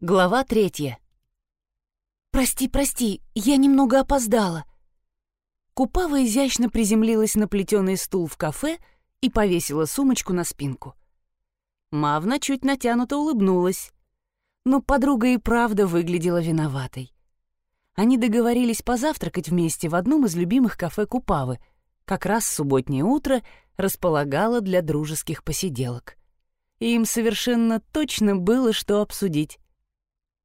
Глава третья. «Прости, прости, я немного опоздала». Купава изящно приземлилась на плетеный стул в кафе и повесила сумочку на спинку. Мавна чуть натянуто улыбнулась, но подруга и правда выглядела виноватой. Они договорились позавтракать вместе в одном из любимых кафе Купавы. Как раз субботнее утро располагало для дружеских посиделок. И им совершенно точно было что обсудить.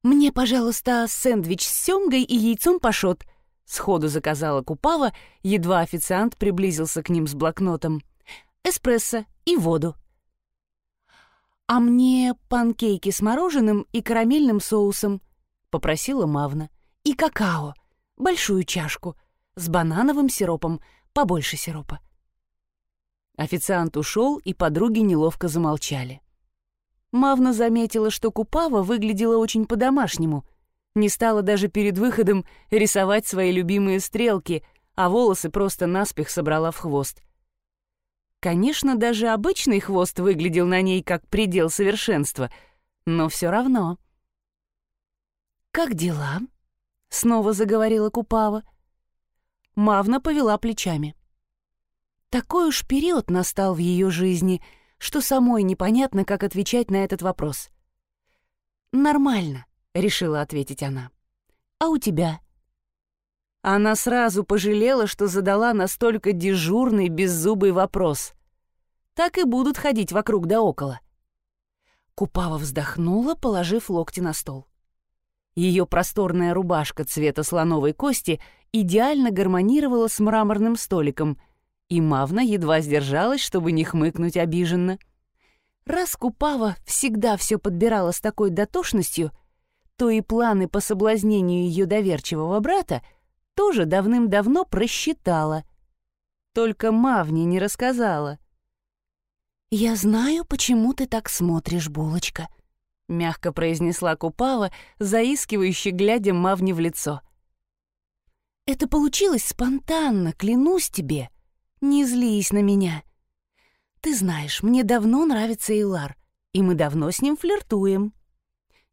«Мне, пожалуйста, сэндвич с семгой и яйцом пашот», — сходу заказала Купава, едва официант приблизился к ним с блокнотом. «Эспрессо и воду». «А мне панкейки с мороженым и карамельным соусом», — попросила Мавна. «И какао, большую чашку, с банановым сиропом, побольше сиропа». Официант ушел, и подруги неловко замолчали. Мавна заметила, что Купава выглядела очень по-домашнему. Не стала даже перед выходом рисовать свои любимые стрелки, а волосы просто наспех собрала в хвост. Конечно, даже обычный хвост выглядел на ней как предел совершенства, но все равно. «Как дела?» — снова заговорила Купава. Мавна повела плечами. Такой уж период настал в ее жизни — что самой непонятно, как отвечать на этот вопрос. «Нормально», — решила ответить она. «А у тебя?» Она сразу пожалела, что задала настолько дежурный, беззубый вопрос. Так и будут ходить вокруг да около. Купава вздохнула, положив локти на стол. Ее просторная рубашка цвета слоновой кости идеально гармонировала с мраморным столиком — и Мавна едва сдержалась, чтобы не хмыкнуть обиженно. Раз Купава всегда все подбирала с такой дотошностью, то и планы по соблазнению ее доверчивого брата тоже давным-давно просчитала. Только Мавне не рассказала. «Я знаю, почему ты так смотришь, булочка», — мягко произнесла Купава, заискивающе глядя Мавне в лицо. «Это получилось спонтанно, клянусь тебе. Не злись на меня. Ты знаешь, мне давно нравится Илар, и мы давно с ним флиртуем.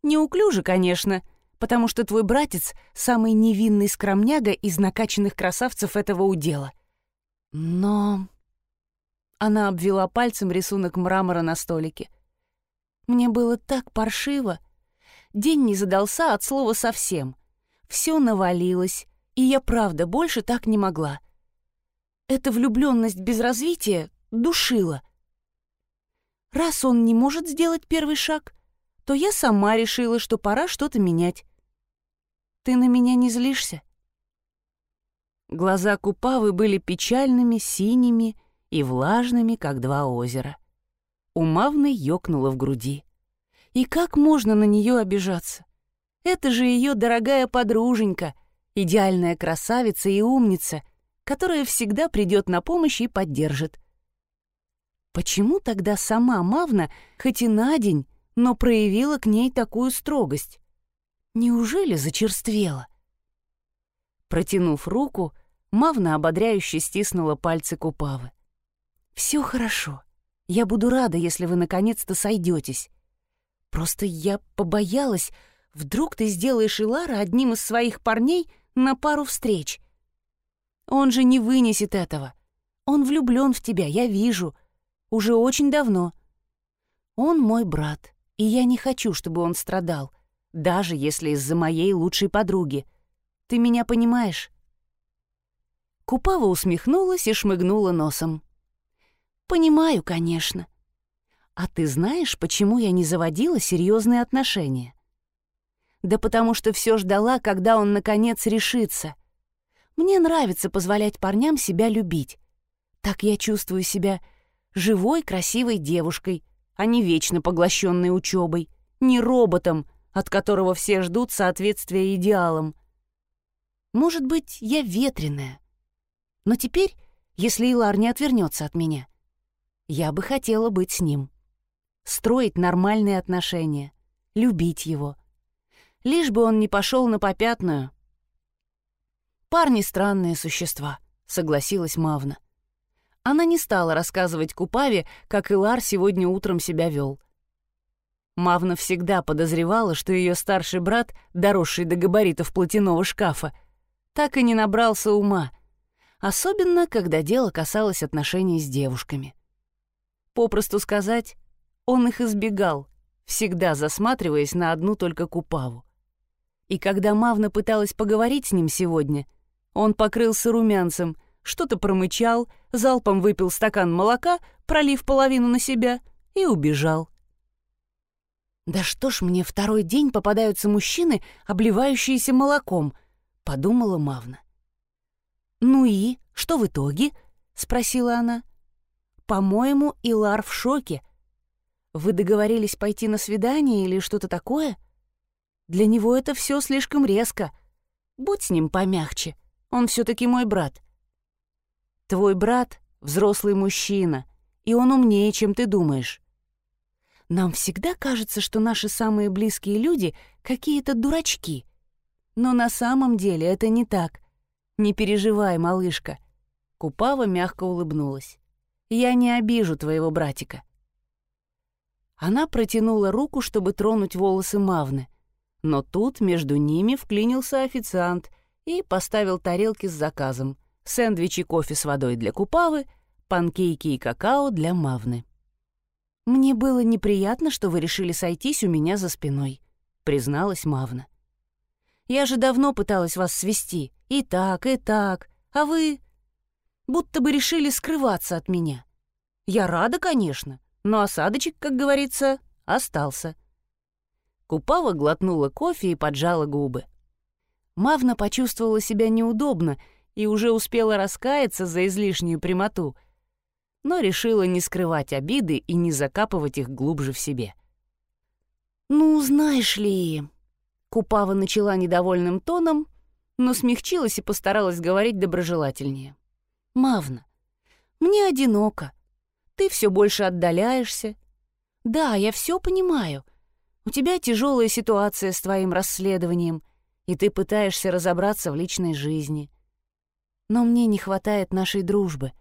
Неуклюже, конечно, потому что твой братец — самый невинный скромняга из накачанных красавцев этого удела. Но... Она обвела пальцем рисунок мрамора на столике. Мне было так паршиво. День не задался от слова совсем. Все навалилось, и я правда больше так не могла — эта влюбленность без развития душила. Раз он не может сделать первый шаг, то я сама решила, что пора что-то менять. Ты на меня не злишься? Глаза Купавы были печальными, синими и влажными, как два озера. У Мавны ёкнуло в груди. И как можно на нее обижаться? Это же ее дорогая подруженька, идеальная красавица и умница, которая всегда придет на помощь и поддержит. Почему тогда сама Мавна, хоть и на день, но проявила к ней такую строгость? Неужели зачерствела? Протянув руку, Мавна ободряюще стиснула пальцы Купавы. «Все хорошо. Я буду рада, если вы наконец-то сойдетесь. Просто я побоялась, вдруг ты сделаешь Илара одним из своих парней на пару встреч. Он же не вынесет этого. Он влюблен в тебя, я вижу. Уже очень давно. Он мой брат, и я не хочу, чтобы он страдал, даже если из-за моей лучшей подруги. Ты меня понимаешь?» Купава усмехнулась и шмыгнула носом. «Понимаю, конечно. А ты знаешь, почему я не заводила серьезные отношения?» «Да потому что все ждала, когда он, наконец, решится. Мне нравится позволять парням себя любить. Так я чувствую себя живой, красивой девушкой, а не вечно поглощенной учебой, не роботом, от которого все ждут соответствия идеалам. Может быть, я ветреная. Но теперь, если Илар не отвернется от меня, я бы хотела быть с ним. Строить нормальные отношения, любить его. Лишь бы он не пошел на попятную — «Парни — странные существа», — согласилась Мавна. Она не стала рассказывать Купаве, как Илар сегодня утром себя вел. Мавна всегда подозревала, что ее старший брат, доросший до габаритов платяного шкафа, так и не набрался ума, особенно когда дело касалось отношений с девушками. Попросту сказать, он их избегал, всегда засматриваясь на одну только Купаву. И когда Мавна пыталась поговорить с ним сегодня, он покрылся румянцем, что-то промычал, залпом выпил стакан молока, пролив половину на себя, и убежал. «Да что ж мне второй день попадаются мужчины, обливающиеся молоком?» — подумала Мавна. «Ну и что в итоге?» — спросила она. «По-моему, Илар в шоке. Вы договорились пойти на свидание или что-то такое? Для него это все слишком резко. Будь с ним помягче, он все таки мой брат». «Твой брат — взрослый мужчина, и он умнее, чем ты думаешь. Нам всегда кажется, что наши самые близкие люди какие-то дурачки. Но на самом деле это не так. Не переживай, малышка. Купава мягко улыбнулась. Я не обижу твоего братика. Она протянула руку, чтобы тронуть волосы Мавны. Но тут между ними вклинился официант и поставил тарелки с заказом. Сэндвич и кофе с водой для Купавы, панкейки и какао для Мавны. «Мне было неприятно, что вы решили сойтись у меня за спиной», — призналась Мавна. «Я же давно пыталась вас свести. И так, и так. А вы... будто бы решили скрываться от меня. Я рада, конечно, но осадочек, как говорится, остался». Купава глотнула кофе и поджала губы. Мавна почувствовала себя неудобно и уже успела раскаяться за излишнюю прямоту — но решила не скрывать обиды и не закапывать их глубже в себе. «Ну, знаешь ли...» Купава начала недовольным тоном, но смягчилась и постаралась говорить доброжелательнее. «Мавна, мне одиноко. Ты все больше отдаляешься. Да, я все понимаю. У тебя тяжелая ситуация с твоим расследованием, и ты пытаешься разобраться в личной жизни. Но мне не хватает нашей дружбы.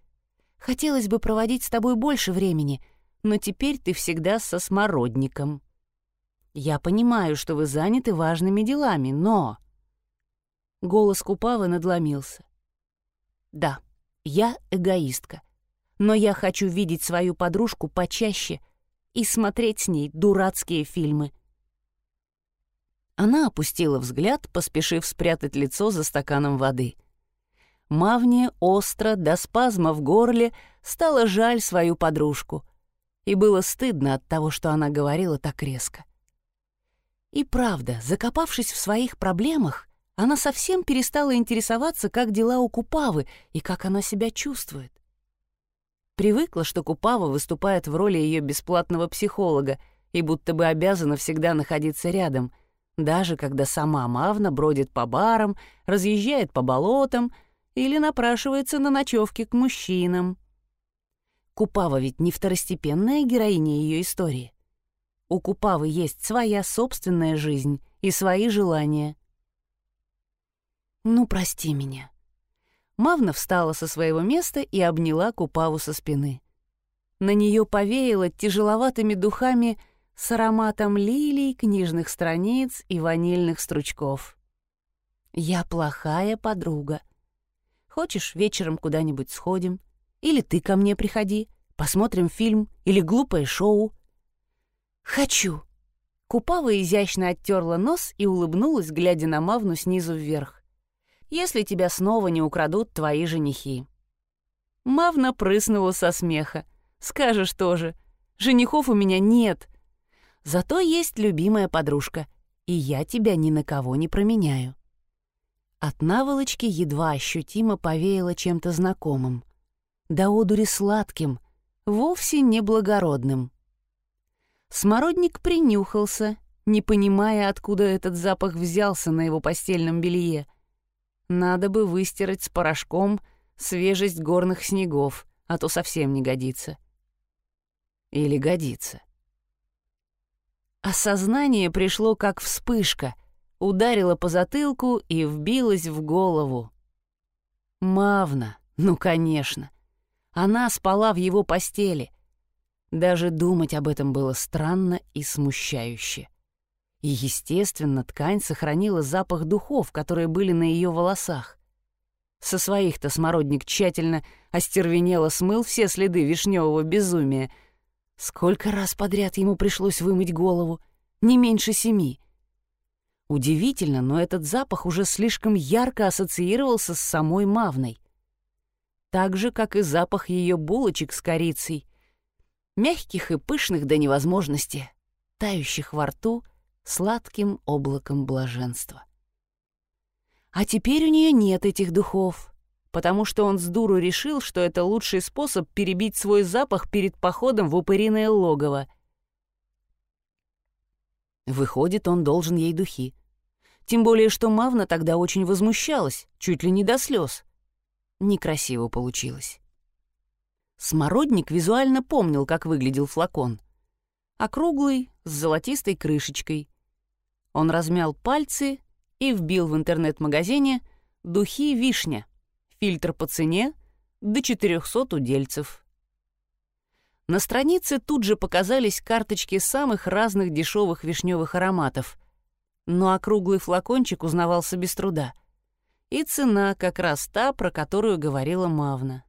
Хотелось бы проводить с тобой больше времени, но теперь ты всегда со смородником. Я понимаю, что вы заняты важными делами, но...» Голос Купавы надломился. «Да, я эгоистка, но я хочу видеть свою подружку почаще и смотреть с ней дурацкие фильмы». Она опустила взгляд, поспешив спрятать лицо за стаканом воды — Мавне остро, до спазма в горле, стало жаль свою подружку. И было стыдно от того, что она говорила так резко. И правда, закопавшись в своих проблемах, она совсем перестала интересоваться, как дела у Купавы и как она себя чувствует. Привыкла, что Купава выступает в роли ее бесплатного психолога и будто бы обязана всегда находиться рядом, даже когда сама Мавна бродит по барам, разъезжает по болотам — или напрашивается на ночевки к мужчинам. Купава ведь не второстепенная героиня ее истории. У Купавы есть своя собственная жизнь и свои желания. «Ну, прости меня». Мавна встала со своего места и обняла Купаву со спины. На нее повеяло тяжеловатыми духами с ароматом лилий, книжных страниц и ванильных стручков. «Я плохая подруга», Хочешь, вечером куда-нибудь сходим? Или ты ко мне приходи, посмотрим фильм или глупое шоу?» «Хочу!» Купава изящно оттерла нос и улыбнулась, глядя на Мавну снизу вверх. «Если тебя снова не украдут твои женихи». Мавна прыснула со смеха. «Скажешь тоже. Женихов у меня нет. Зато есть любимая подружка, и я тебя ни на кого не променяю». От наволочки едва ощутимо повеяло чем-то знакомым. До одури сладким, вовсе не благородным. Смородник принюхался, не понимая, откуда этот запах взялся на его постельном белье. Надо бы выстирать с порошком свежесть горных снегов, а то совсем не годится. Или годится. Осознание пришло как вспышка — ударила по затылку и вбилась в голову. Мавна, ну, конечно. Она спала в его постели. Даже думать об этом было странно и смущающе. И, естественно, ткань сохранила запах духов, которые были на ее волосах. Со своих-то смородник тщательно остервенело смыл все следы вишневого безумия. Сколько раз подряд ему пришлось вымыть голову? Не меньше семи. Удивительно, но этот запах уже слишком ярко ассоциировался с самой Мавной. Так же, как и запах ее булочек с корицей. Мягких и пышных до невозможности, тающих во рту сладким облаком блаженства. А теперь у нее нет этих духов, потому что он с дуру решил, что это лучший способ перебить свой запах перед походом в упыриное логово. Выходит, он должен ей духи. Тем более, что Мавна тогда очень возмущалась, чуть ли не до слез. Некрасиво получилось. Смородник визуально помнил, как выглядел флакон. Округлый, с золотистой крышечкой. Он размял пальцы и вбил в интернет-магазине «Духи вишня», фильтр по цене до 400 удельцев. На странице тут же показались карточки самых разных дешевых вишневых ароматов, но округлый флакончик узнавался без труда. И цена как раз та, про которую говорила Мавна.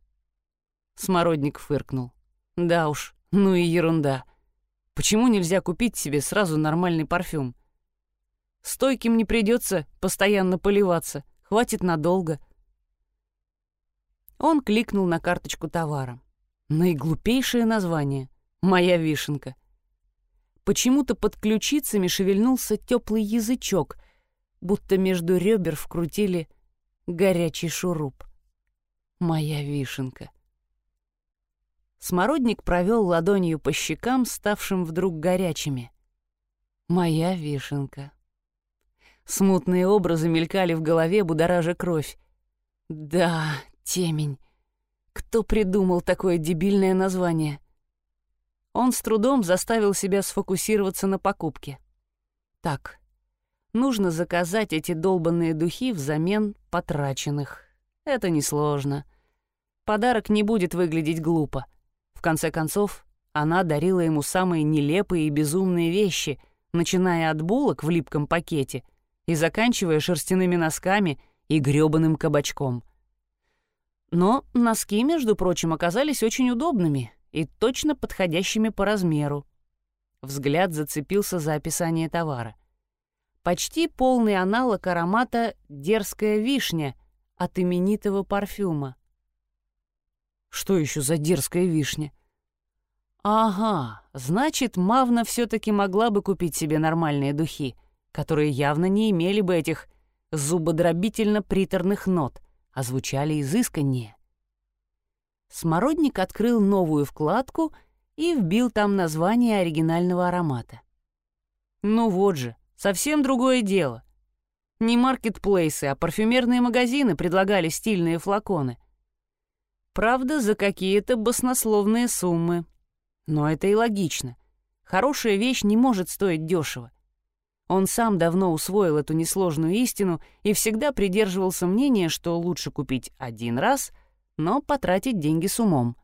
Смородник фыркнул. Да уж, ну и ерунда. Почему нельзя купить себе сразу нормальный парфюм? Стойким не придется постоянно поливаться, хватит надолго. Он кликнул на карточку товара. Наиглупейшее название — «Моя вишенка». Почему-то под ключицами шевельнулся теплый язычок, будто между ребер вкрутили горячий шуруп. «Моя вишенка». Смородник провел ладонью по щекам, ставшим вдруг горячими. «Моя вишенка». Смутные образы мелькали в голове, будоража кровь. Да, темень. Кто придумал такое дебильное название? Он с трудом заставил себя сфокусироваться на покупке. Так, нужно заказать эти долбанные духи взамен потраченных. Это несложно. Подарок не будет выглядеть глупо. В конце концов, она дарила ему самые нелепые и безумные вещи, начиная от булок в липком пакете и заканчивая шерстяными носками и грёбаным кабачком. Но носки, между прочим, оказались очень удобными и точно подходящими по размеру. Взгляд зацепился за описание товара. Почти полный аналог аромата «Дерзкая вишня» от именитого парфюма. Что еще за дерзкая вишня? Ага, значит, Мавна все-таки могла бы купить себе нормальные духи — которые явно не имели бы этих зубодробительно-приторных нот, а звучали изысканнее. Смородник открыл новую вкладку и вбил там название оригинального аромата. Ну вот же, совсем другое дело. Не маркетплейсы, а парфюмерные магазины предлагали стильные флаконы. Правда, за какие-то баснословные суммы. Но это и логично. Хорошая вещь не может стоить дешево. Он сам давно усвоил эту несложную истину и всегда придерживался мнения, что лучше купить один раз, но потратить деньги с умом.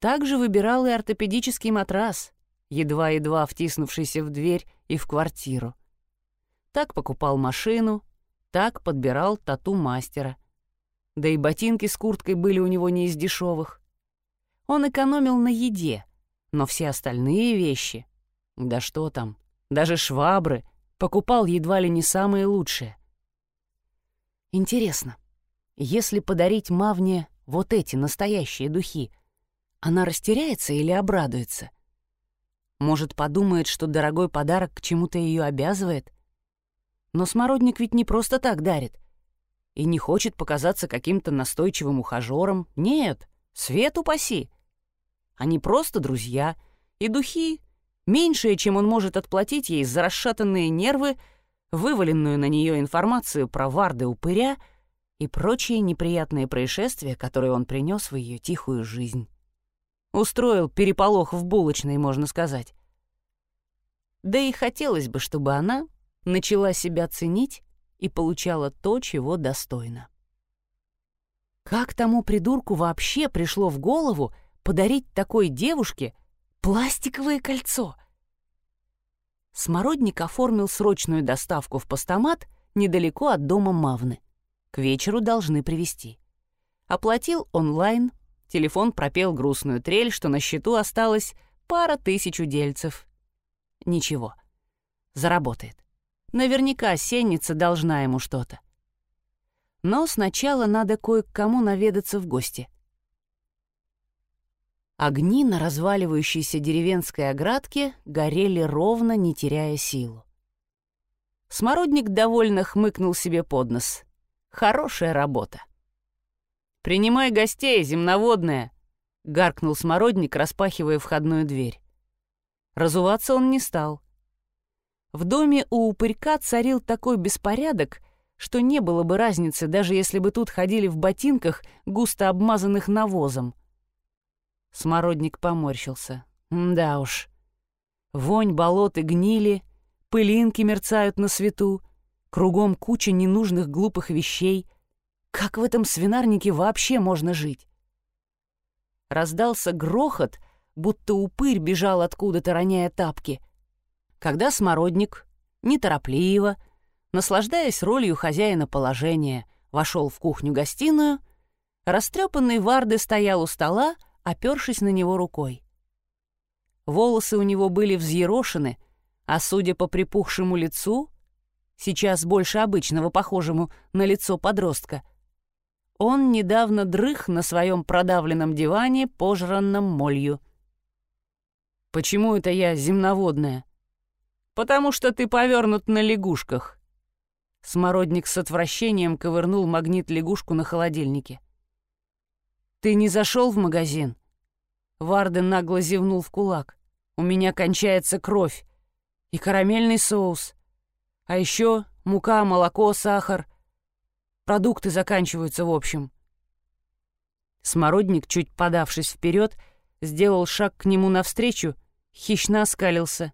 Также выбирал и ортопедический матрас, едва-едва втиснувшийся в дверь и в квартиру. Так покупал машину, так подбирал тату-мастера. Да и ботинки с курткой были у него не из дешевых. Он экономил на еде, но все остальные вещи... Да что там, даже швабры, покупал едва ли не самые лучшие. Интересно, если подарить Мавне вот эти настоящие духи, она растеряется или обрадуется? Может, подумает, что дорогой подарок к чему-то ее обязывает? Но смородник ведь не просто так дарит. И не хочет показаться каким-то настойчивым ухажером. Нет, свет упаси. Они просто друзья, и духи Меньшее, чем он может отплатить ей за расшатанные нервы, вываленную на нее информацию про варды-упыря и прочие неприятные происшествия, которые он принес в ее тихую жизнь. Устроил переполох в булочной, можно сказать. Да и хотелось бы, чтобы она начала себя ценить и получала то, чего достойна. Как тому придурку вообще пришло в голову подарить такой девушке Пластиковое кольцо. Смородник оформил срочную доставку в постамат недалеко от дома Мавны. К вечеру должны привезти. Оплатил онлайн, телефон пропел грустную трель, что на счету осталось пара тысяч удельцев. Ничего, заработает. Наверняка сенница должна ему что-то. Но сначала надо кое к кому наведаться в гости. Огни на разваливающейся деревенской оградке горели ровно, не теряя силу. Смородник довольно хмыкнул себе под нос. Хорошая работа. «Принимай гостей, земноводная!» — гаркнул Смородник, распахивая входную дверь. Разуваться он не стал. В доме у упырька царил такой беспорядок, что не было бы разницы, даже если бы тут ходили в ботинках, густо обмазанных навозом. Смородник поморщился. Да уж. Вонь болот и гнили, пылинки мерцают на свету, кругом куча ненужных глупых вещей. Как в этом свинарнике вообще можно жить? Раздался грохот, будто упырь бежал откуда-то, роняя тапки. Когда смородник, неторопливо, наслаждаясь ролью хозяина положения, вошел в кухню-гостиную, растрепанный Варды стоял у стола, опершись на него рукой. Волосы у него были взъерошены, а судя по припухшему лицу, сейчас больше обычного похожему на лицо подростка, он недавно дрых на своем продавленном диване, пожранном молью. «Почему это я земноводная?» «Потому что ты повернут на лягушках». Смородник с отвращением ковырнул магнит лягушку на холодильнике. «Ты не зашел в магазин?» Варден нагло зевнул в кулак. «У меня кончается кровь. И карамельный соус. А еще мука, молоко, сахар. Продукты заканчиваются в общем». Смородник, чуть подавшись вперед, сделал шаг к нему навстречу, хищно оскалился.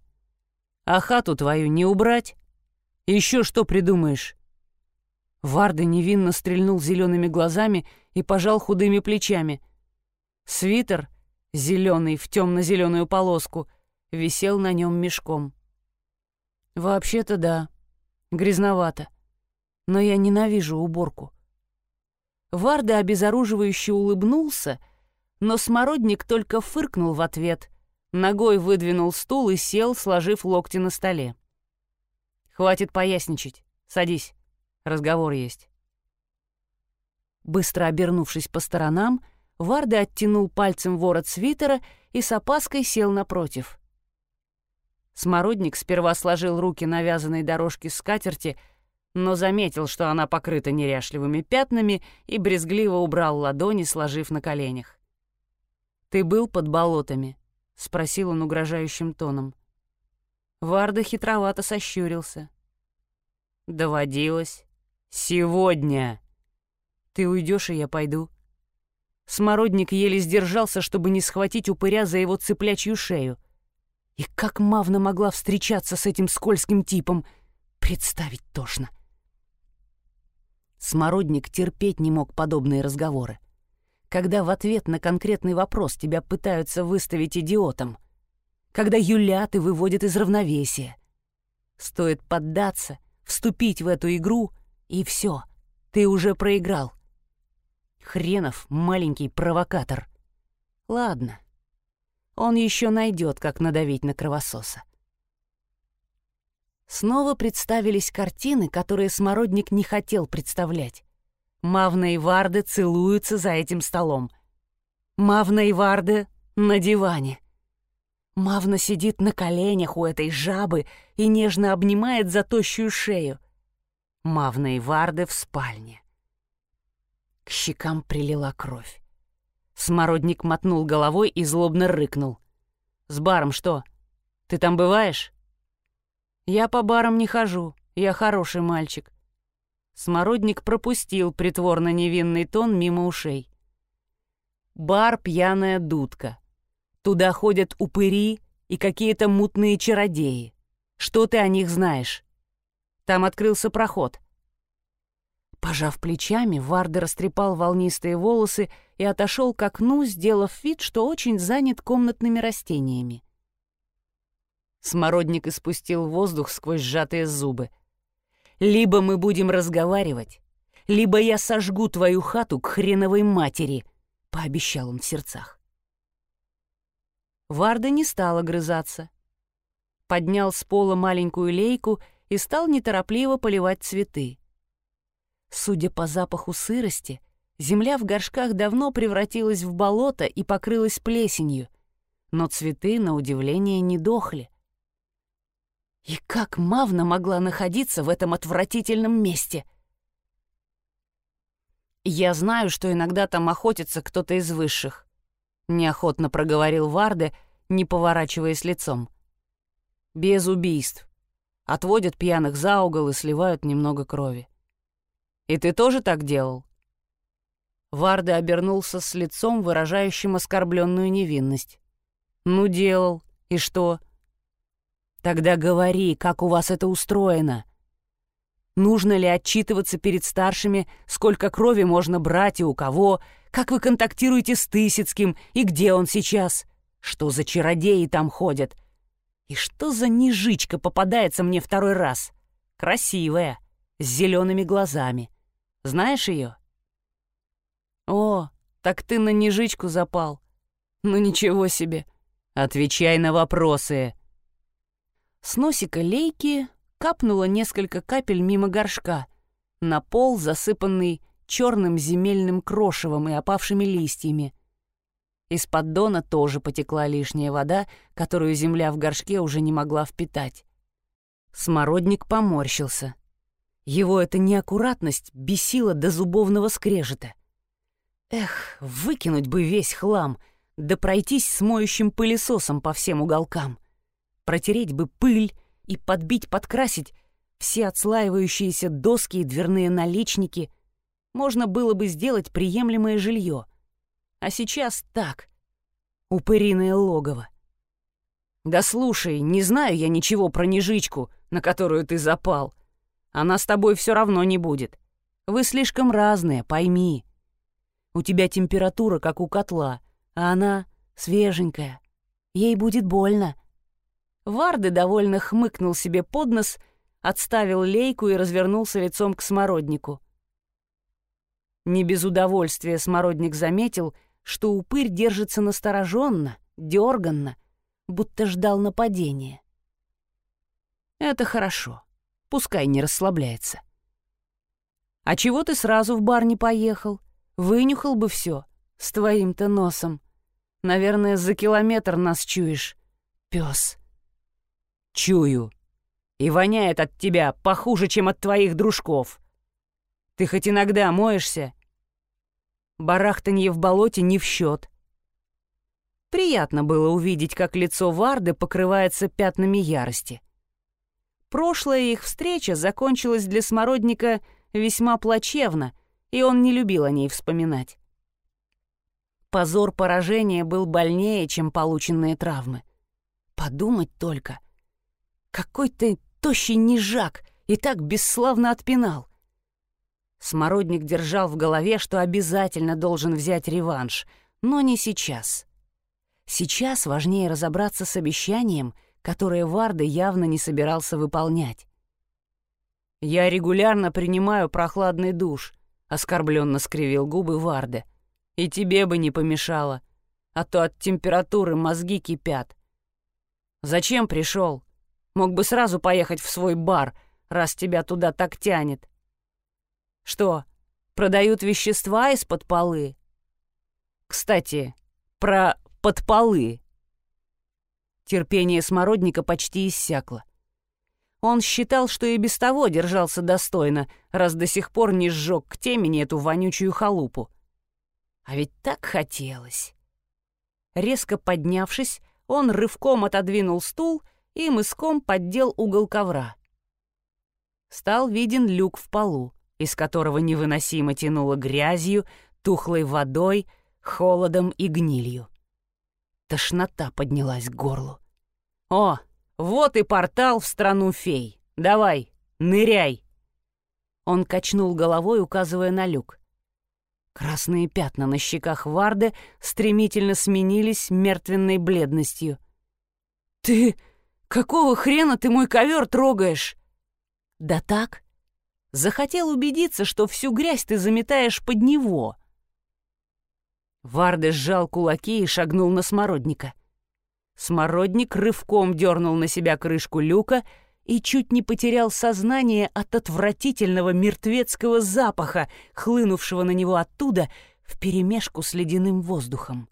«А хату твою не убрать? Еще что придумаешь?» Варда невинно стрельнул зелеными глазами пожал худыми плечами. Свитер, зеленый в темно-зеленую полоску, висел на нем мешком. «Вообще-то да, грязновато, но я ненавижу уборку». Варда обезоруживающе улыбнулся — но смородник только фыркнул в ответ, ногой выдвинул стул и сел, сложив локти на столе. «Хватит поясничать. Садись. Разговор есть». Быстро обернувшись по сторонам, Варда оттянул пальцем ворот свитера и с опаской сел напротив. Смородник сперва сложил руки на вязаной дорожке скатерти, но заметил, что она покрыта неряшливыми пятнами, и брезгливо убрал ладони, сложив на коленях. «Ты был под болотами?» — спросил он угрожающим тоном. Варда хитровато сощурился. «Доводилось. Сегодня!» «Ты уйдешь, и я пойду». Смородник еле сдержался, чтобы не схватить упыря за его цыплячью шею. И как Мавна могла встречаться с этим скользким типом, представить тошно. Смородник терпеть не мог подобные разговоры когда в ответ на конкретный вопрос тебя пытаются выставить идиотом, когда юлят и выводят из равновесия. Стоит поддаться, вступить в эту игру, и все, ты уже проиграл. Хренов маленький провокатор. Ладно, он еще найдет, как надавить на кровососа. Снова представились картины, которые Смородник не хотел представлять. Мавна и Варды целуются за этим столом. Мавна и Варды на диване. Мавна сидит на коленях у этой жабы и нежно обнимает за шею. Мавна и Варды в спальне. К щекам прилила кровь. Смородник мотнул головой и злобно рыкнул. «С баром что? Ты там бываешь?» «Я по барам не хожу, я хороший мальчик. Смородник пропустил притворно невинный тон мимо ушей. Бар «Пьяная дудка». Туда ходят упыри и какие-то мутные чародеи. Что ты о них знаешь? Там открылся проход. Пожав плечами, Варда растрепал волнистые волосы и отошел к окну, сделав вид, что очень занят комнатными растениями. Смородник испустил воздух сквозь сжатые зубы. «Либо мы будем разговаривать, либо я сожгу твою хату к хреновой матери», — пообещал он в сердцах. Варда не стала грызаться. Поднял с пола маленькую лейку и стал неторопливо поливать цветы. Судя по запаху сырости, земля в горшках давно превратилась в болото и покрылась плесенью, но цветы, на удивление, не дохли. И как Мавна могла находиться в этом отвратительном месте? «Я знаю, что иногда там охотится кто-то из высших», — неохотно проговорил Варде, не поворачиваясь лицом. «Без убийств. Отводят пьяных за угол и сливают немного крови. И ты тоже так делал?» Варде обернулся с лицом, выражающим оскорбленную невинность. «Ну, делал. И что?» Тогда говори, как у вас это устроено. Нужно ли отчитываться перед старшими, сколько крови можно брать и у кого, как вы контактируете с Тысяцким и где он сейчас, что за чародеи там ходят. И что за нежичка попадается мне второй раз? Красивая, с зелеными глазами. Знаешь ее? О, так ты на нежичку запал. Ну ничего себе. Отвечай на вопросы. С носика лейки капнуло несколько капель мимо горшка, на пол, засыпанный черным земельным крошевом и опавшими листьями. Из поддона тоже потекла лишняя вода, которую земля в горшке уже не могла впитать. Смородник поморщился. Его эта неаккуратность бесила до зубовного скрежета. Эх, выкинуть бы весь хлам, да пройтись с моющим пылесосом по всем уголкам протереть бы пыль и подбить, подкрасить все отслаивающиеся доски и дверные наличники. Можно было бы сделать приемлемое жилье. А сейчас так. Упыриное логово. «Да слушай, не знаю я ничего про нежичку, на которую ты запал. Она с тобой все равно не будет. Вы слишком разные, пойми. У тебя температура, как у котла, а она свеженькая. Ей будет больно. Варды довольно хмыкнул себе под нос, отставил лейку и развернулся лицом к смороднику. Не без удовольствия смородник заметил, что упырь держится настороженно, дерганно, будто ждал нападения. Это хорошо. Пускай не расслабляется. А чего ты сразу в бар не поехал? Вынюхал бы все с твоим-то носом. Наверное, за километр нас чуешь, пес. Чую. И воняет от тебя похуже, чем от твоих дружков. Ты хоть иногда моешься? Барахтанье в болоте не в счет. Приятно было увидеть, как лицо Варды покрывается пятнами ярости. Прошлая их встреча закончилась для Смородника весьма плачевно, и он не любил о ней вспоминать. Позор поражения был больнее, чем полученные травмы. Подумать только. Какой ты тощий нежак и так бесславно отпинал. Смородник держал в голове, что обязательно должен взять реванш, но не сейчас. Сейчас важнее разобраться с обещанием, которое Варда явно не собирался выполнять. «Я регулярно принимаю прохладный душ», — оскорбленно скривил губы Варда. «И тебе бы не помешало, а то от температуры мозги кипят». «Зачем пришел? Мог бы сразу поехать в свой бар, раз тебя туда так тянет. Что, продают вещества из-под полы? Кстати, про подполы. Терпение смородника почти иссякло. Он считал, что и без того держался достойно, раз до сих пор не сжег к темени эту вонючую халупу. А ведь так хотелось. Резко поднявшись, он рывком отодвинул стул и мыском поддел угол ковра. Стал виден люк в полу, из которого невыносимо тянуло грязью, тухлой водой, холодом и гнилью. Тошнота поднялась к горлу. «О, вот и портал в страну фей. Давай, ныряй!» Он качнул головой, указывая на люк. Красные пятна на щеках Варды стремительно сменились мертвенной бледностью. «Ты... какого хрена ты мой ковер трогаешь?» «Да так. Захотел убедиться, что всю грязь ты заметаешь под него». Варды сжал кулаки и шагнул на смородника. Смородник рывком дернул на себя крышку люка и чуть не потерял сознание от отвратительного мертвецкого запаха, хлынувшего на него оттуда вперемешку с ледяным воздухом.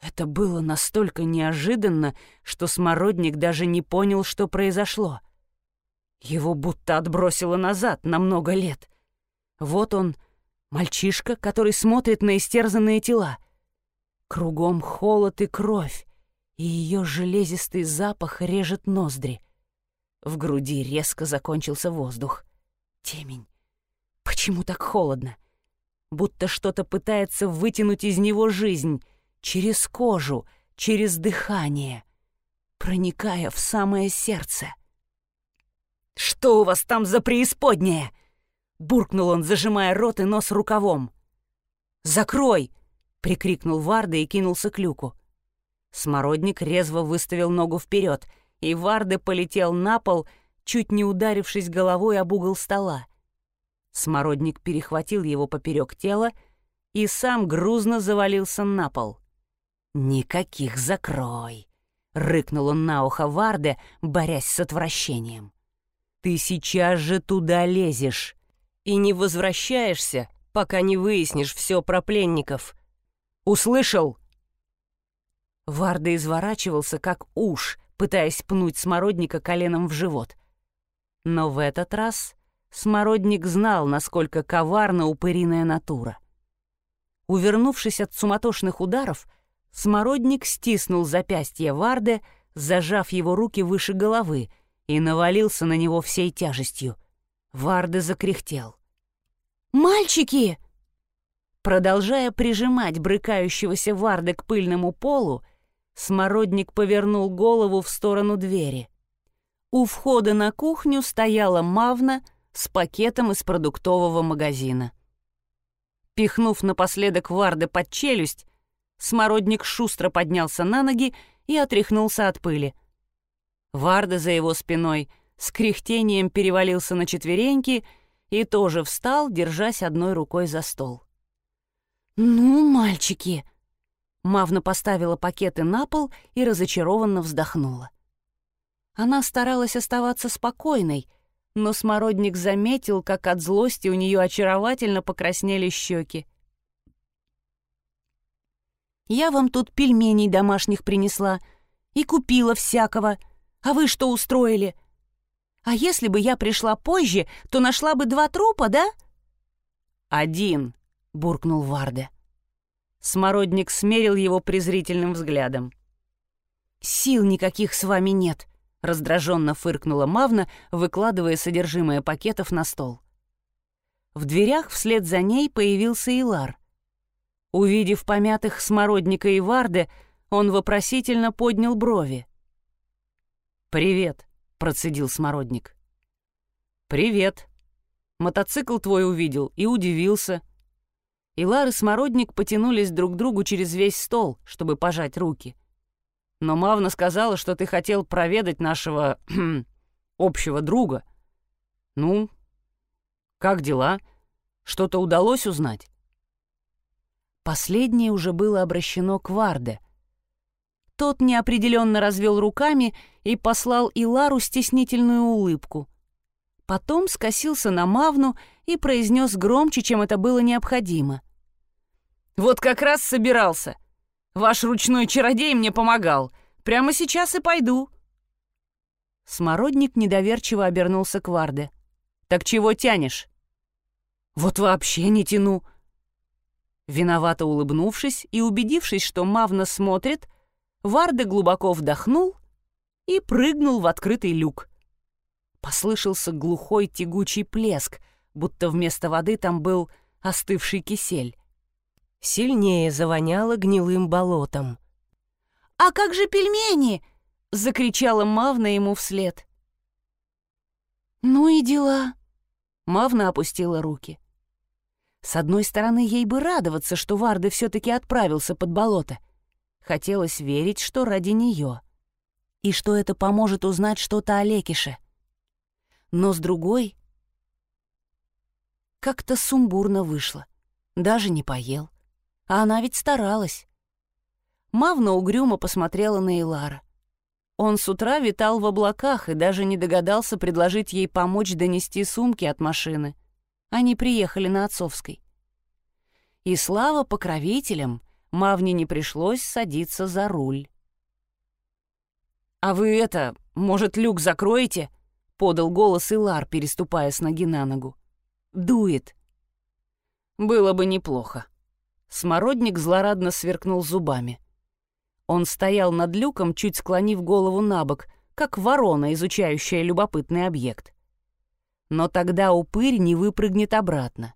Это было настолько неожиданно, что Смородник даже не понял, что произошло. Его будто отбросило назад на много лет. Вот он, мальчишка, который смотрит на истерзанные тела. Кругом холод и кровь, и ее железистый запах режет ноздри — в груди резко закончился воздух. Темень. Почему так холодно? Будто что-то пытается вытянуть из него жизнь. Через кожу, через дыхание. Проникая в самое сердце. «Что у вас там за преисподнее?» Буркнул он, зажимая рот и нос рукавом. «Закрой!» — прикрикнул Варда и кинулся к люку. Смородник резво выставил ногу вперед — и Варде полетел на пол, чуть не ударившись головой об угол стола. Смородник перехватил его поперек тела и сам грузно завалился на пол. «Никаких закрой!» — рыкнул он на ухо Варде, борясь с отвращением. «Ты сейчас же туда лезешь и не возвращаешься, пока не выяснишь все про пленников. Услышал?» Варда изворачивался, как уж, пытаясь пнуть смородника коленом в живот. Но в этот раз смородник знал, насколько коварна упыриная натура. Увернувшись от суматошных ударов, смородник стиснул запястье Варде, зажав его руки выше головы, и навалился на него всей тяжестью. Варде закряхтел. «Мальчики!» Продолжая прижимать брыкающегося Варде к пыльному полу, Смородник повернул голову в сторону двери. У входа на кухню стояла Мавна с пакетом из продуктового магазина. Пихнув напоследок Варды под челюсть, Смородник шустро поднялся на ноги и отряхнулся от пыли. Варда за его спиной с кряхтением перевалился на четвереньки и тоже встал, держась одной рукой за стол. «Ну, мальчики!» Мавна поставила пакеты на пол и разочарованно вздохнула. Она старалась оставаться спокойной, но смородник заметил, как от злости у нее очаровательно покраснели щеки. «Я вам тут пельменей домашних принесла и купила всякого, а вы что устроили? А если бы я пришла позже, то нашла бы два трупа, да?» «Один», — буркнул Варде. Смородник смерил его презрительным взглядом. «Сил никаких с вами нет», — раздраженно фыркнула Мавна, выкладывая содержимое пакетов на стол. В дверях вслед за ней появился Илар. Увидев помятых Смородника и Варде, он вопросительно поднял брови. «Привет», — процедил Смородник. «Привет. Мотоцикл твой увидел и удивился. И и Смородник потянулись друг к другу через весь стол, чтобы пожать руки. Но Мавна сказала, что ты хотел проведать нашего общего друга. Ну, как дела? Что-то удалось узнать? Последнее уже было обращено к Варде. Тот неопределенно развел руками и послал Илару стеснительную улыбку. Потом скосился на Мавну и произнес громче, чем это было необходимо. Вот как раз собирался. Ваш ручной чародей мне помогал. Прямо сейчас и пойду». Смородник недоверчиво обернулся к Варде. «Так чего тянешь?» «Вот вообще не тяну». Виновато улыбнувшись и убедившись, что Мавна смотрит, Варде глубоко вдохнул и прыгнул в открытый люк. Послышался глухой тягучий плеск, будто вместо воды там был остывший кисель сильнее завоняло гнилым болотом. «А как же пельмени?» — закричала Мавна ему вслед. «Ну и дела», Мавна опустила руки. С одной стороны, ей бы радоваться, что Варды все-таки отправился под болото. Хотелось верить, что ради нее. И что это поможет узнать что-то о Лекише. Но с другой... Как-то сумбурно вышло. Даже не поел. А она ведь старалась. Мавна угрюмо посмотрела на Илара. Он с утра витал в облаках и даже не догадался предложить ей помочь донести сумки от машины. Они приехали на Отцовской. И слава покровителям, Мавне не пришлось садиться за руль. «А вы это, может, люк закроете?» — подал голос Илар, переступая с ноги на ногу. «Дует». «Было бы неплохо». Смородник злорадно сверкнул зубами. Он стоял над люком, чуть склонив голову на бок, как ворона, изучающая любопытный объект. Но тогда упырь не выпрыгнет обратно.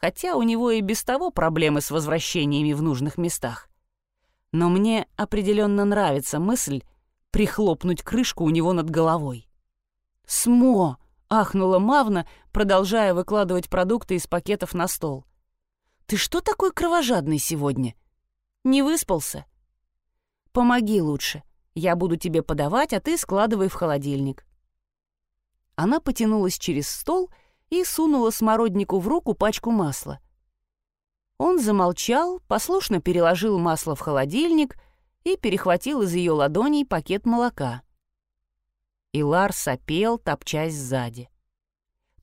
Хотя у него и без того проблемы с возвращениями в нужных местах. Но мне определенно нравится мысль прихлопнуть крышку у него над головой. «Смо!» — ахнула Мавна, продолжая выкладывать продукты из пакетов на стол. «Ты что такой кровожадный сегодня? Не выспался?» Помоги лучше. Я буду тебе подавать, а ты складывай в холодильник». Она потянулась через стол и сунула смороднику в руку пачку масла. Он замолчал, послушно переложил масло в холодильник и перехватил из ее ладоней пакет молока. Илар сопел, топчась сзади.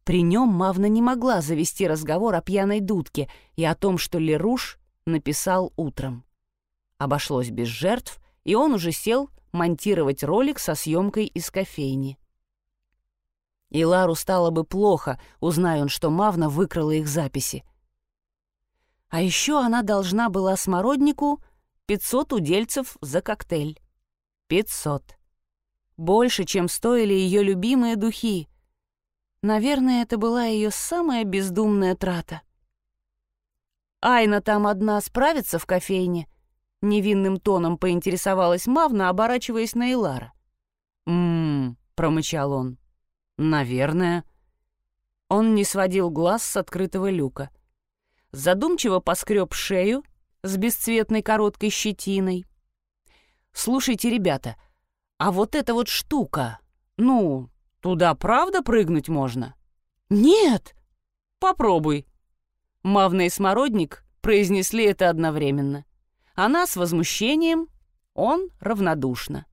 При нем Мавна не могла завести разговор о пьяной дудке и о том, что Леруш написал утром. Обошлось без жертв, и он уже сел монтировать ролик со съемкой из кофейни. И Лару стало бы плохо, узнай он, что Мавна выкрала их записи. А еще она должна была смороднику 500 удельцев за коктейль. 500. Больше, чем стоили ее любимые духи. Наверное, это была ее самая бездумная трата. Айна там одна справится в кофейне —— невинным тоном поинтересовалась Мавна, оборачиваясь на Илара. «М-м-м», промычал он. «Наверное». Он не сводил глаз с открытого люка. Задумчиво поскреб шею с бесцветной короткой щетиной. «Слушайте, ребята, а вот эта вот штука, ну, туда правда прыгнуть можно?» «Нет!» «Попробуй». Мавна и Смородник произнесли это одновременно. Она с возмущением, он равнодушно.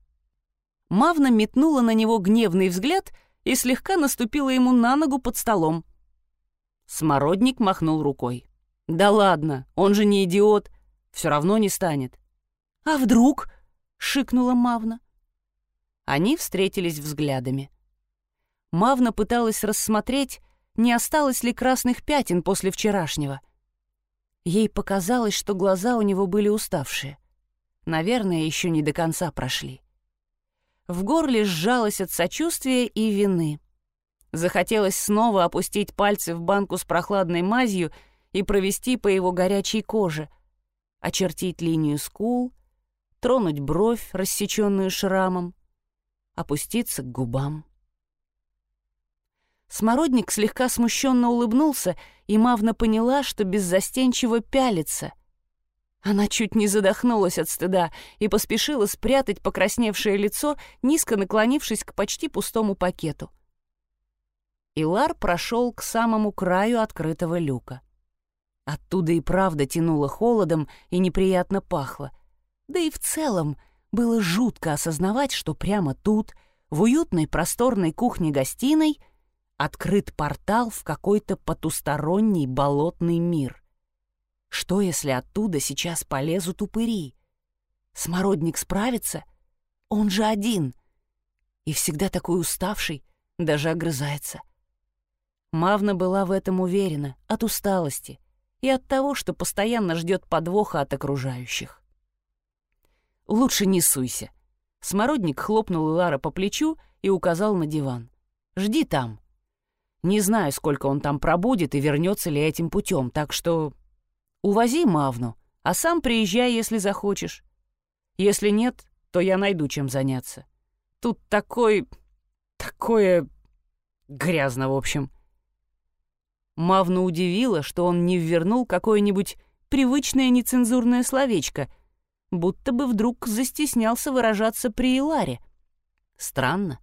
Мавна метнула на него гневный взгляд и слегка наступила ему на ногу под столом. Смородник махнул рукой. «Да ладно, он же не идиот, все равно не станет». «А вдруг?» — шикнула Мавна. Они встретились взглядами. Мавна пыталась рассмотреть, не осталось ли красных пятен после вчерашнего — Ей показалось, что глаза у него были уставшие. Наверное, еще не до конца прошли. В горле сжалось от сочувствия и вины. Захотелось снова опустить пальцы в банку с прохладной мазью и провести по его горячей коже, очертить линию скул, тронуть бровь, рассеченную шрамом, опуститься к губам. Смородник слегка смущенно улыбнулся, и Мавна поняла, что беззастенчиво пялится. Она чуть не задохнулась от стыда и поспешила спрятать покрасневшее лицо, низко наклонившись к почти пустому пакету. Илар прошел к самому краю открытого люка. Оттуда и правда тянуло холодом и неприятно пахло. Да и в целом было жутко осознавать, что прямо тут, в уютной просторной кухне-гостиной — открыт портал в какой-то потусторонний болотный мир. Что, если оттуда сейчас полезут упыри? Смородник справится? Он же один. И всегда такой уставший, даже огрызается. Мавна была в этом уверена от усталости и от того, что постоянно ждет подвоха от окружающих. «Лучше не суйся». Смородник хлопнул Илара по плечу и указал на диван. «Жди там». Не знаю, сколько он там пробудет и вернется ли этим путем, так что увози Мавну, а сам приезжай, если захочешь. Если нет, то я найду чем заняться. Тут такой... такое... грязно, в общем. Мавну удивило, что он не ввернул какое-нибудь привычное нецензурное словечко, будто бы вдруг застеснялся выражаться при Иларе. Странно.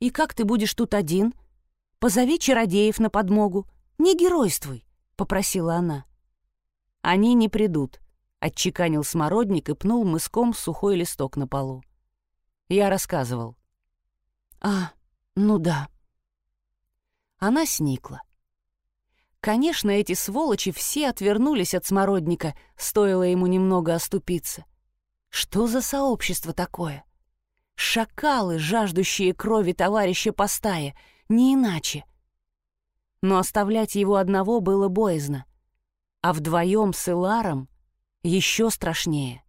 «И как ты будешь тут один? Позови чародеев на подмогу. Не геройствуй», — попросила она. «Они не придут», — отчеканил смородник и пнул мыском сухой листок на полу. Я рассказывал. «А, ну да». Она сникла. Конечно, эти сволочи все отвернулись от смородника, стоило ему немного оступиться. Что за сообщество такое? Шакалы, жаждущие крови товарища по стае, не иначе. Но оставлять его одного было боязно, а вдвоем с Иларом еще страшнее.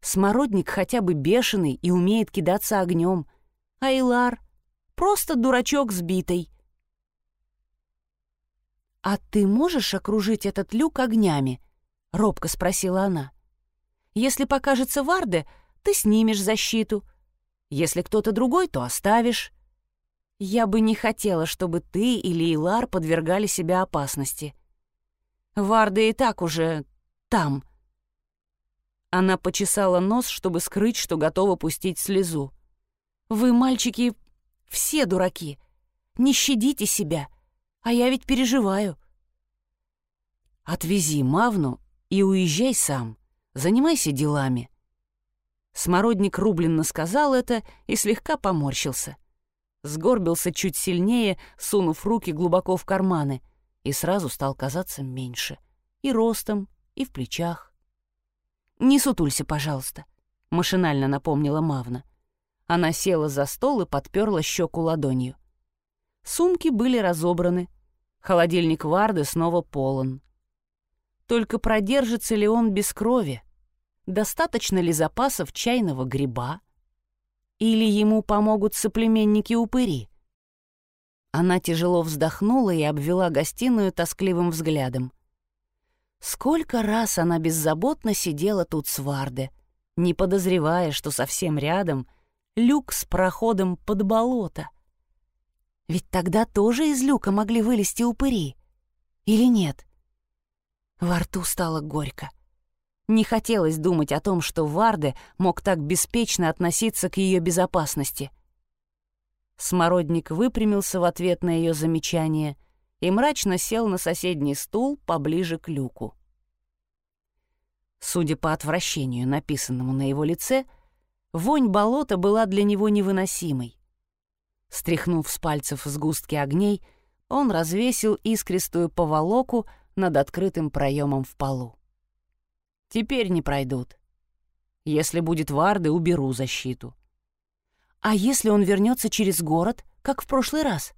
Смородник хотя бы бешеный и умеет кидаться огнем, а Илар — просто дурачок сбитый, «А ты можешь окружить этот люк огнями?» — робко спросила она. «Если покажется Варде, ты снимешь защиту. Если кто-то другой, то оставишь. Я бы не хотела, чтобы ты или Илар подвергали себя опасности. Варда и так уже там». Она почесала нос, чтобы скрыть, что готова пустить слезу. «Вы, мальчики, все дураки. Не щадите себя. А я ведь переживаю. Отвези Мавну и уезжай сам. Занимайся делами. Смородник рубленно сказал это и слегка поморщился. Сгорбился чуть сильнее, сунув руки глубоко в карманы, и сразу стал казаться меньше. И ростом, и в плечах. «Не сутулься, пожалуйста», — машинально напомнила Мавна. Она села за стол и подперла щеку ладонью. Сумки были разобраны, Холодильник Варды снова полон. Только продержится ли он без крови? Достаточно ли запасов чайного гриба? Или ему помогут соплеменники-упыри? Она тяжело вздохнула и обвела гостиную тоскливым взглядом. Сколько раз она беззаботно сидела тут с Варде, не подозревая, что совсем рядом люк с проходом под болото. Ведь тогда тоже из люка могли вылезти упыри. Или нет? Во рту стало горько. Не хотелось думать о том, что Варде мог так беспечно относиться к ее безопасности. Смородник выпрямился в ответ на ее замечание и мрачно сел на соседний стул поближе к люку. Судя по отвращению, написанному на его лице, вонь болота была для него невыносимой. Стряхнув с пальцев сгустки огней, он развесил искристую поволоку над открытым проемом в полу. «Теперь не пройдут. Если будет Варды, уберу защиту». «А если он вернется через город, как в прошлый раз?»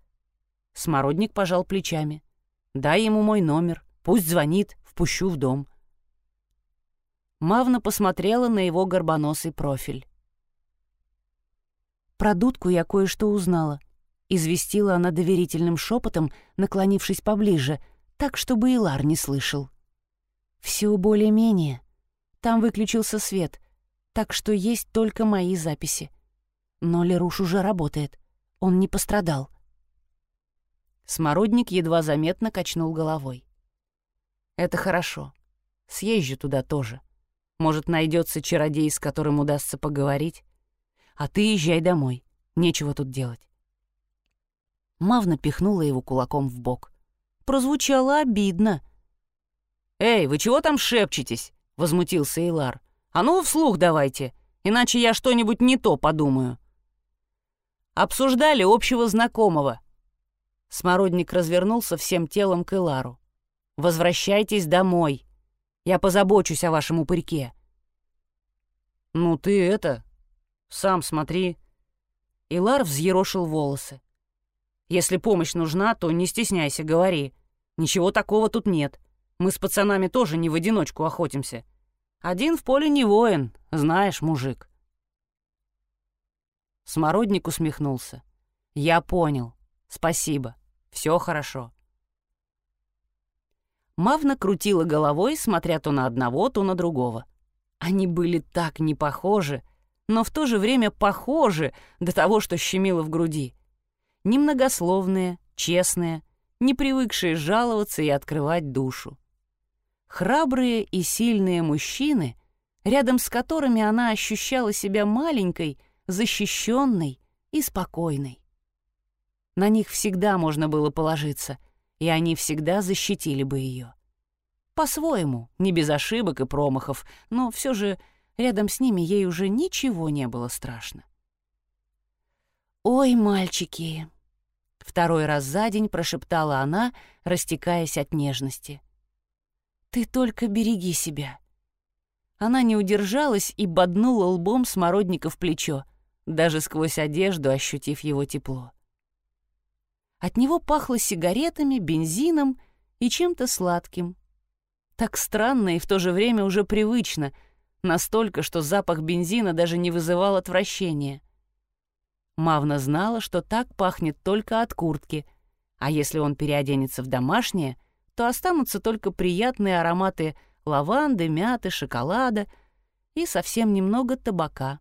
Смородник пожал плечами. «Дай ему мой номер, пусть звонит, впущу в дом». Мавна посмотрела на его горбоносый профиль. Про дудку я кое-что узнала. Известила она доверительным шепотом, наклонившись поближе, так, чтобы Илар не слышал. Все более-менее. Там выключился свет, так что есть только мои записи. Но Леруш уже работает. Он не пострадал. Смородник едва заметно качнул головой. «Это хорошо. Съезжу туда тоже. Может, найдется чародей, с которым удастся поговорить а ты езжай домой. Нечего тут делать». Мавна пихнула его кулаком в бок. Прозвучало обидно. «Эй, вы чего там шепчетесь?» — возмутился Эйлар. «А ну, вслух давайте, иначе я что-нибудь не то подумаю». Обсуждали общего знакомого. Смородник развернулся всем телом к Элару. «Возвращайтесь домой. Я позабочусь о вашем упырьке». «Ну ты это, сам смотри». Илар взъерошил волосы. «Если помощь нужна, то не стесняйся, говори. Ничего такого тут нет. Мы с пацанами тоже не в одиночку охотимся. Один в поле не воин, знаешь, мужик». Смородник усмехнулся. «Я понял. Спасибо. Все хорошо». Мавна крутила головой, смотря то на одного, то на другого. Они были так не похожи, но в то же время похожи до того, что щемило в груди. Немногословные, честные, не привыкшие жаловаться и открывать душу. Храбрые и сильные мужчины, рядом с которыми она ощущала себя маленькой, защищенной и спокойной. На них всегда можно было положиться, и они всегда защитили бы ее. По-своему, не без ошибок и промахов, но все же рядом с ними ей уже ничего не было страшно. «Ой, мальчики!» Второй раз за день прошептала она, растекаясь от нежности. «Ты только береги себя». Она не удержалась и боднула лбом смородника в плечо, даже сквозь одежду ощутив его тепло. От него пахло сигаретами, бензином и чем-то сладким. Так странно и в то же время уже привычно, настолько, что запах бензина даже не вызывал отвращения. Мавна знала, что так пахнет только от куртки, а если он переоденется в домашнее, то останутся только приятные ароматы лаванды, мяты, шоколада и совсем немного табака.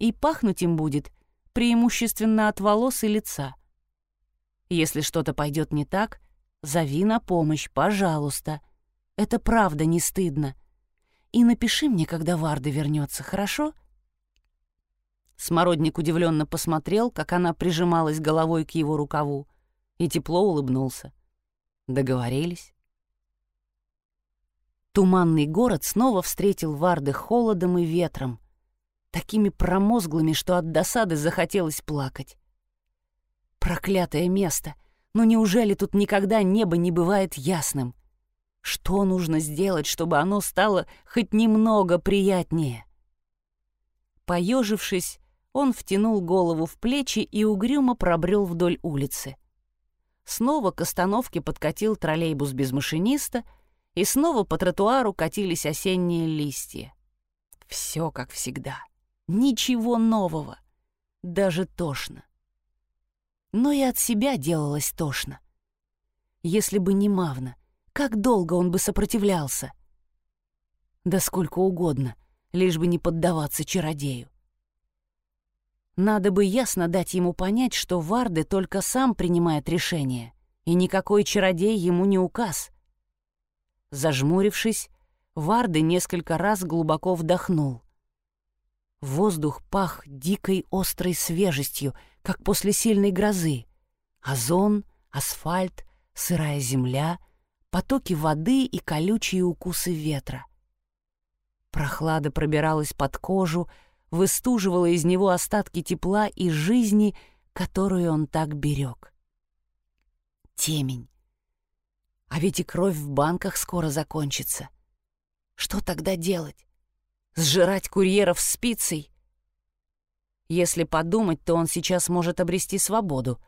И пахнуть им будет преимущественно от волос и лица. Если что-то пойдет не так, зови на помощь, пожалуйста. Это правда не стыдно. И напиши мне, когда Варда вернется, хорошо?» Смородник удивленно посмотрел, как она прижималась головой к его рукаву, и тепло улыбнулся. Договорились. Туманный город снова встретил Варды холодом и ветром, такими промозглыми, что от досады захотелось плакать. Проклятое место! Но неужели тут никогда небо не бывает ясным? Что нужно сделать, чтобы оно стало хоть немного приятнее? Поежившись, он втянул голову в плечи и угрюмо пробрел вдоль улицы. Снова к остановке подкатил троллейбус без машиниста, и снова по тротуару катились осенние листья. Все как всегда. Ничего нового. Даже тошно. Но и от себя делалось тошно. Если бы не Мавна, как долго он бы сопротивлялся? Да сколько угодно, лишь бы не поддаваться чародею. Надо бы ясно дать ему понять, что Варды только сам принимает решение, и никакой чародей ему не указ. Зажмурившись, Варды несколько раз глубоко вдохнул. Воздух пах дикой острой свежестью, как после сильной грозы. Озон, асфальт, сырая земля, потоки воды и колючие укусы ветра. Прохлада пробиралась под кожу, выстуживала из него остатки тепла и жизни, которую он так берег. Темень. А ведь и кровь в банках скоро закончится. Что тогда делать? Сжирать курьеров спицей? Если подумать, то он сейчас может обрести свободу.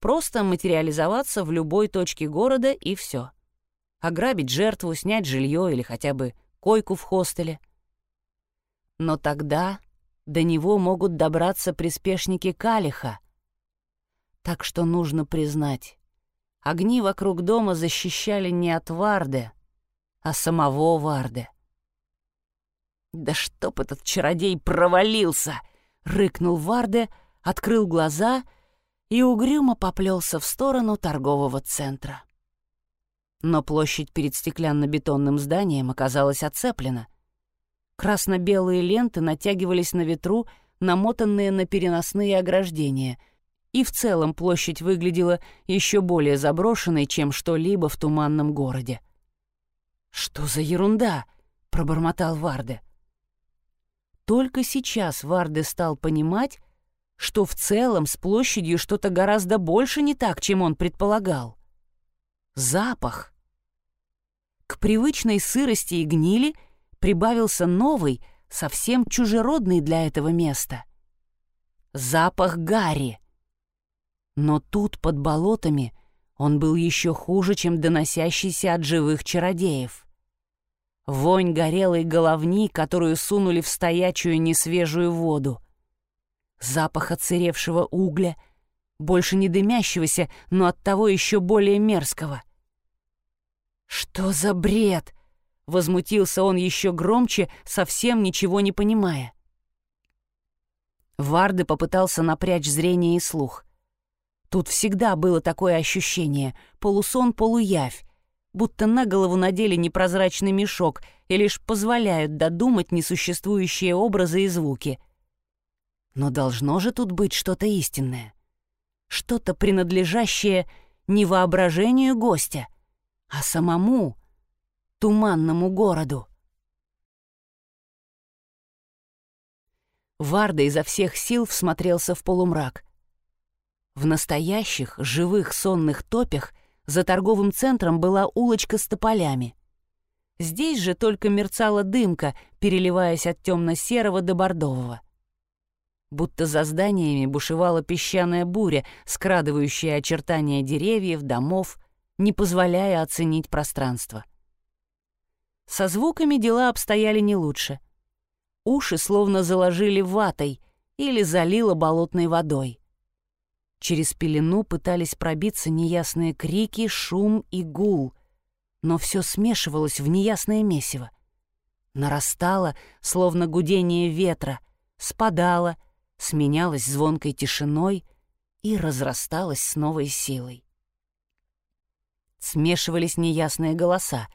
Просто материализоваться в любой точке города и все. Ограбить жертву, снять жилье или хотя бы койку в хостеле. Но тогда до него могут добраться приспешники Калиха. Так что нужно признать, огни вокруг дома защищали не от Варды, а самого Варды. «Да чтоб этот чародей провалился!» — рыкнул Варде, открыл глаза и угрюмо поплелся в сторону торгового центра. Но площадь перед стеклянно-бетонным зданием оказалась оцеплена, Красно-белые ленты натягивались на ветру, намотанные на переносные ограждения, и в целом площадь выглядела еще более заброшенной, чем что-либо в туманном городе. «Что за ерунда?» — пробормотал Варде. Только сейчас Варде стал понимать, что в целом с площадью что-то гораздо больше не так, чем он предполагал. Запах. К привычной сырости и гнили — прибавился новый, совсем чужеродный для этого места. Запах гари. Но тут, под болотами, он был еще хуже, чем доносящийся от живых чародеев. Вонь горелой головни, которую сунули в стоячую несвежую воду. Запах отсыревшего угля, больше не дымящегося, но оттого еще более мерзкого. «Что за бред?» Возмутился он еще громче, совсем ничего не понимая. Варды попытался напрячь зрение и слух. Тут всегда было такое ощущение — полусон-полуявь, будто на голову надели непрозрачный мешок и лишь позволяют додумать несуществующие образы и звуки. Но должно же тут быть что-то истинное. Что-то принадлежащее не воображению гостя, а самому туманному городу. Варда изо всех сил всмотрелся в полумрак. В настоящих, живых сонных топях за торговым центром была улочка с тополями. Здесь же только мерцала дымка, переливаясь от темно-серого до бордового. Будто за зданиями бушевала песчаная буря, скрадывающая очертания деревьев, домов, не позволяя оценить пространство. Со звуками дела обстояли не лучше. Уши словно заложили ватой или залило болотной водой. Через пелену пытались пробиться неясные крики, шум и гул, но все смешивалось в неясное месиво. Нарастало, словно гудение ветра, спадало, сменялось звонкой тишиной и разрасталось с новой силой. Смешивались неясные голоса,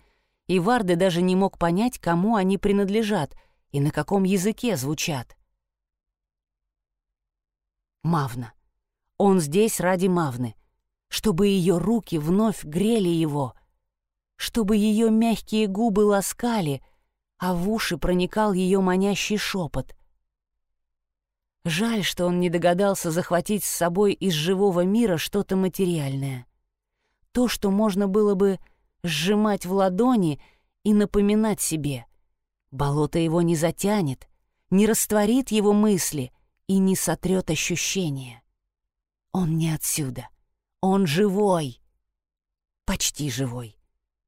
и Варды даже не мог понять, кому они принадлежат и на каком языке звучат. Мавна. Он здесь ради Мавны, чтобы ее руки вновь грели его, чтобы ее мягкие губы ласкали, а в уши проникал ее манящий шепот. Жаль, что он не догадался захватить с собой из живого мира что-то материальное. То, что можно было бы сжимать в ладони и напоминать себе. Болото его не затянет, не растворит его мысли и не сотрет ощущения. Он не отсюда. Он живой. Почти живой.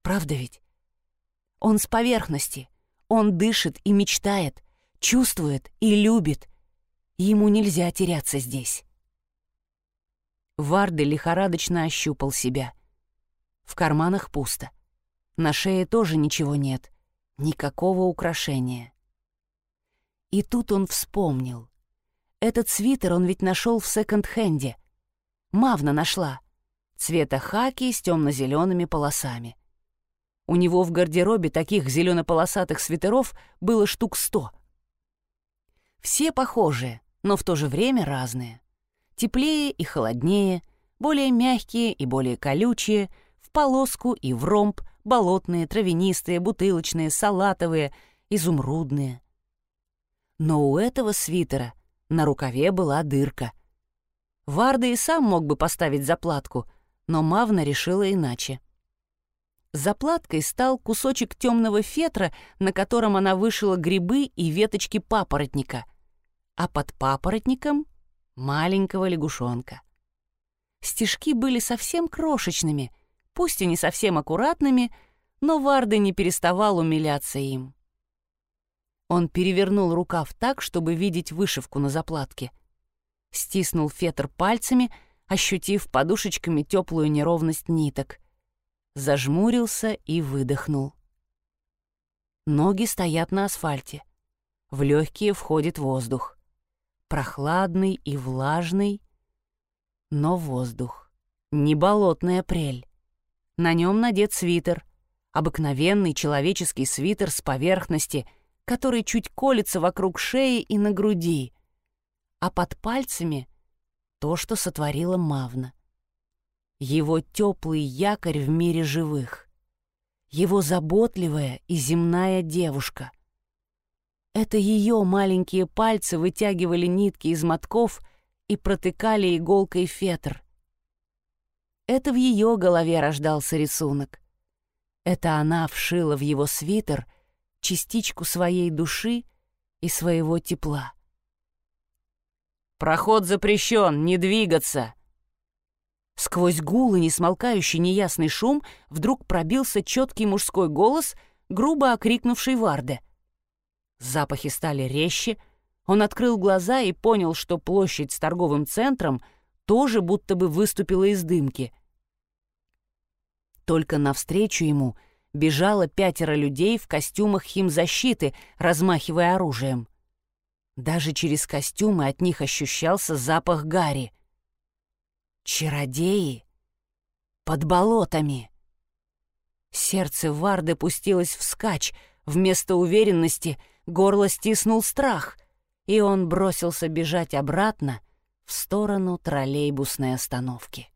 Правда ведь? Он с поверхности. Он дышит и мечтает, чувствует и любит. Ему нельзя теряться здесь. Варды лихорадочно ощупал себя. В карманах пусто. На шее тоже ничего нет. Никакого украшения. И тут он вспомнил. Этот свитер он ведь нашел в секонд-хенде — Мавна нашла. Цвета хаки с темно-зелеными полосами. У него в гардеробе таких зелено-полосатых свитеров было штук сто. Все похожие, но в то же время разные. Теплее и холоднее, более мягкие и более колючие, в полоску и в ромб, болотные, травянистые, бутылочные, салатовые, изумрудные. Но у этого свитера на рукаве была дырка, Варда и сам мог бы поставить заплатку, но Мавна решила иначе. Заплаткой стал кусочек темного фетра, на котором она вышила грибы и веточки папоротника, а под папоротником — маленького лягушонка. Стежки были совсем крошечными, пусть и не совсем аккуратными, но Варда не переставал умиляться им. Он перевернул рукав так, чтобы видеть вышивку на заплатке — стиснул фетр пальцами, ощутив подушечками теплую неровность ниток. Зажмурился и выдохнул. Ноги стоят на асфальте. В легкие входит воздух. Прохладный и влажный, но воздух. Не болотный апрель. На нем надет свитер. Обыкновенный человеческий свитер с поверхности, который чуть колется вокруг шеи и на груди — а под пальцами — то, что сотворила Мавна. Его теплый якорь в мире живых. Его заботливая и земная девушка. Это ее маленькие пальцы вытягивали нитки из мотков и протыкали иголкой фетр. Это в ее голове рождался рисунок. Это она вшила в его свитер частичку своей души и своего тепла. «Проход запрещен, не двигаться!» Сквозь гул и несмолкающий неясный шум вдруг пробился четкий мужской голос, грубо окрикнувший Варде. Запахи стали резче, он открыл глаза и понял, что площадь с торговым центром тоже будто бы выступила из дымки. Только навстречу ему бежало пятеро людей в костюмах химзащиты, размахивая оружием. Даже через костюмы от них ощущался запах гари. Чародеи под болотами. Сердце Варды пустилось вскачь, вместо уверенности горло стиснул страх, и он бросился бежать обратно в сторону троллейбусной остановки.